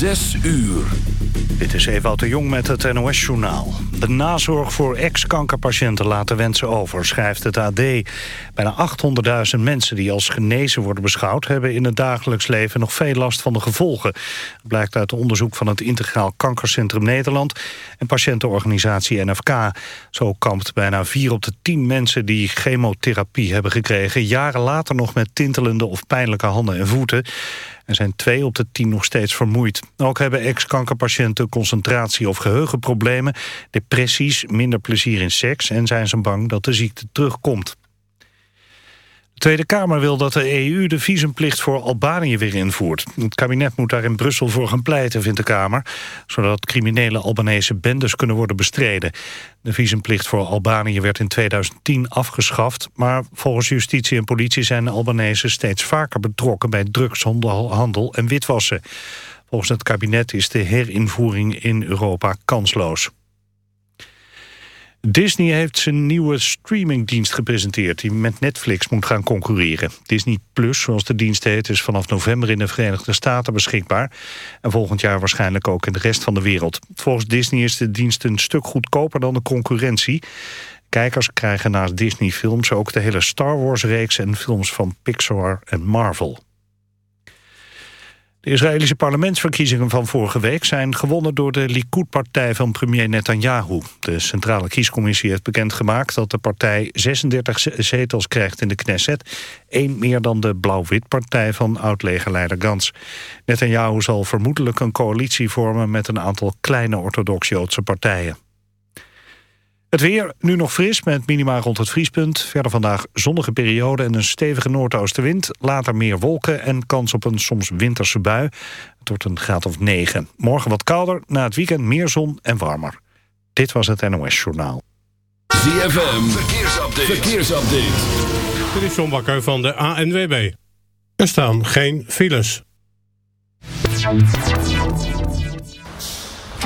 Zes uur. Dit is Ewout de Jong met het NOS-journaal. De nazorg voor ex-kankerpatiënten laten wensen over, schrijft het AD. Bijna 800.000 mensen die als genezen worden beschouwd... hebben in het dagelijks leven nog veel last van de gevolgen. Dat blijkt uit onderzoek van het Integraal Kankercentrum Nederland... en patiëntenorganisatie NFK. Zo kampt bijna 4 op de 10 mensen die chemotherapie hebben gekregen... jaren later nog met tintelende of pijnlijke handen en voeten... Er zijn twee op de tien nog steeds vermoeid. Ook hebben ex-kankerpatiënten concentratie- of geheugenproblemen... depressies, minder plezier in seks... en zijn ze bang dat de ziekte terugkomt. De Tweede Kamer wil dat de EU de visumplicht voor Albanië weer invoert. Het kabinet moet daar in Brussel voor gaan pleiten, vindt de Kamer... zodat criminele Albanese bendes kunnen worden bestreden. De visumplicht voor Albanië werd in 2010 afgeschaft... maar volgens justitie en politie zijn Albanese steeds vaker betrokken... bij drugshandel en witwassen. Volgens het kabinet is de herinvoering in Europa kansloos. Disney heeft zijn nieuwe streamingdienst gepresenteerd... die met Netflix moet gaan concurreren. Disney Plus, zoals de dienst heet, is vanaf november in de Verenigde Staten beschikbaar. En volgend jaar waarschijnlijk ook in de rest van de wereld. Volgens Disney is de dienst een stuk goedkoper dan de concurrentie. Kijkers krijgen naast Disney-films ook de hele Star Wars-reeks... en films van Pixar en Marvel. De Israëlische parlementsverkiezingen van vorige week zijn gewonnen door de Likud-partij van premier Netanyahu. De Centrale Kiescommissie heeft bekendgemaakt dat de partij 36 zetels krijgt in de Knesset. één meer dan de Blauw-Wit-partij van oud-legerleider Gans. Netanyahu zal vermoedelijk een coalitie vormen met een aantal kleine orthodox-Joodse partijen. Het weer, nu nog fris met minima rond het vriespunt. Verder vandaag zonnige periode en een stevige noordoostenwind. Later meer wolken en kans op een soms winterse bui. Het wordt een graad of 9. Morgen wat kouder, na het weekend meer zon en warmer. Dit was het NOS Journaal. ZFM, verkeersupdate. verkeersupdate. Dit is John Bakker van de ANWB. Er staan geen files.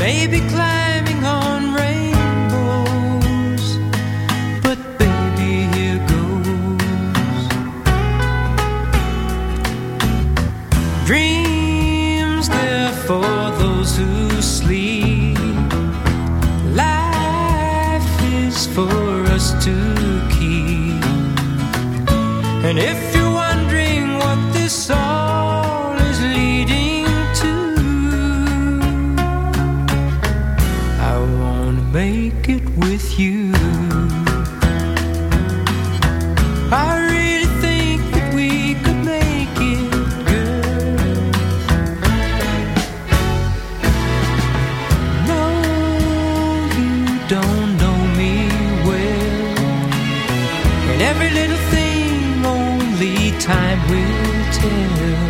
Maybe climbing on rainbows, but baby, here goes. Dreams there for those who sleep. Life is for us to keep. And if will tell.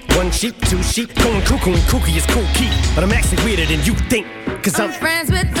One sheep, two sheep, going cuckoo and kooky is cool key. But I'm actually weirder than you think. Cause I'm friends with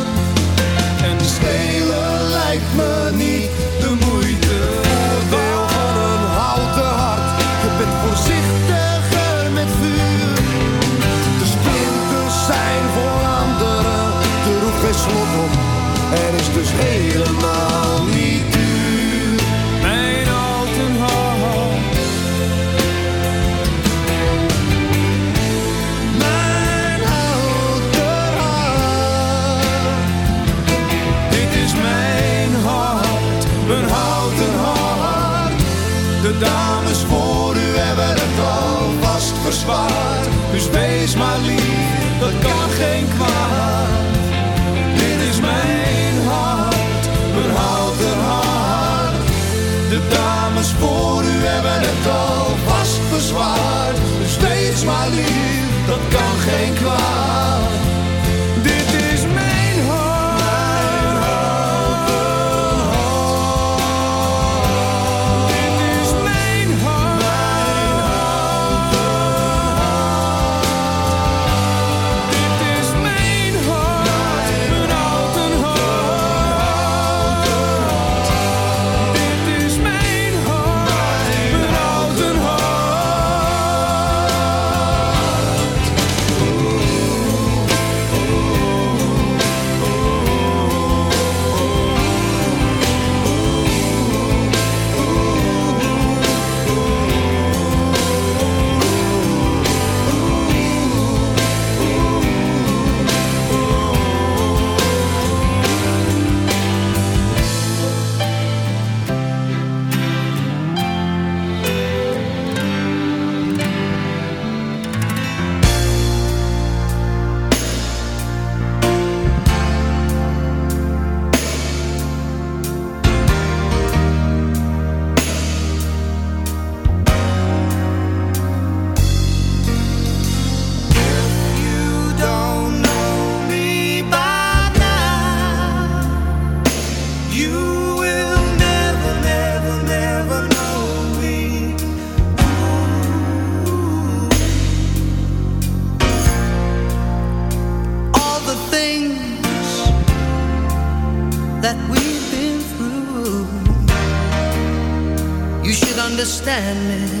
sadness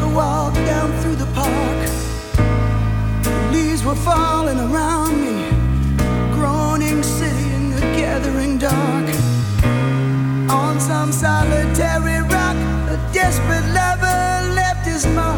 took a walk down through the park. Leaves were falling around me, groaning city in the gathering dark. On some solitary rock, a desperate lover left his mark.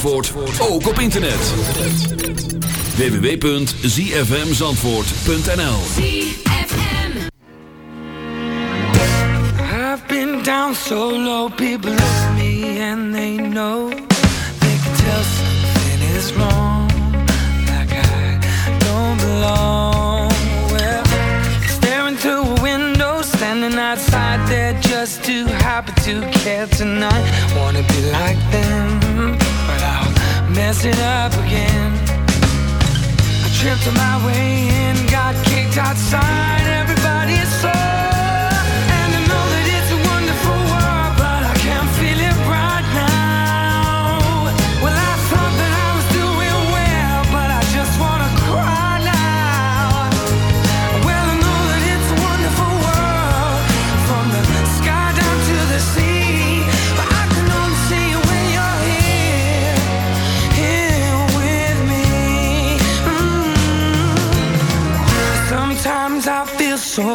Zandvoort ook op internet. www.zfmzandvoort.nl I've been down so low, people look me and they know They can tell something is wrong. Like I don't belong. Well, staring through a window, standing outside there just too happy to care tonight. Wanna be like them mess it up again. I tripped on my way in, got kicked outside, everybody's so.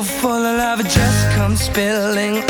full of lava just comes spilling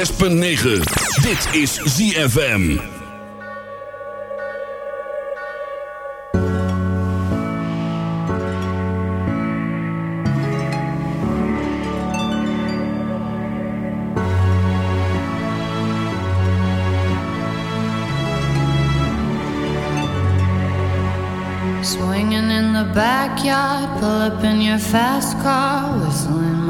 106.9. Dit is ZFM. Swinging in the backyard, pull up in your fast car, whistling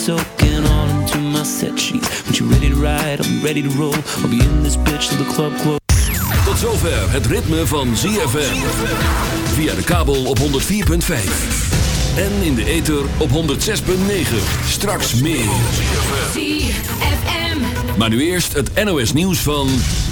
Soaking all into my set sheets. When you ready to ride, be ready to roll. I'll be in this bitch till the club close. Tot zover het ritme van ZFM. Via de kabel op 104.5. En in de ether op 106.9. Straks meer. ZFM. Maar nu eerst het NOS nieuws van...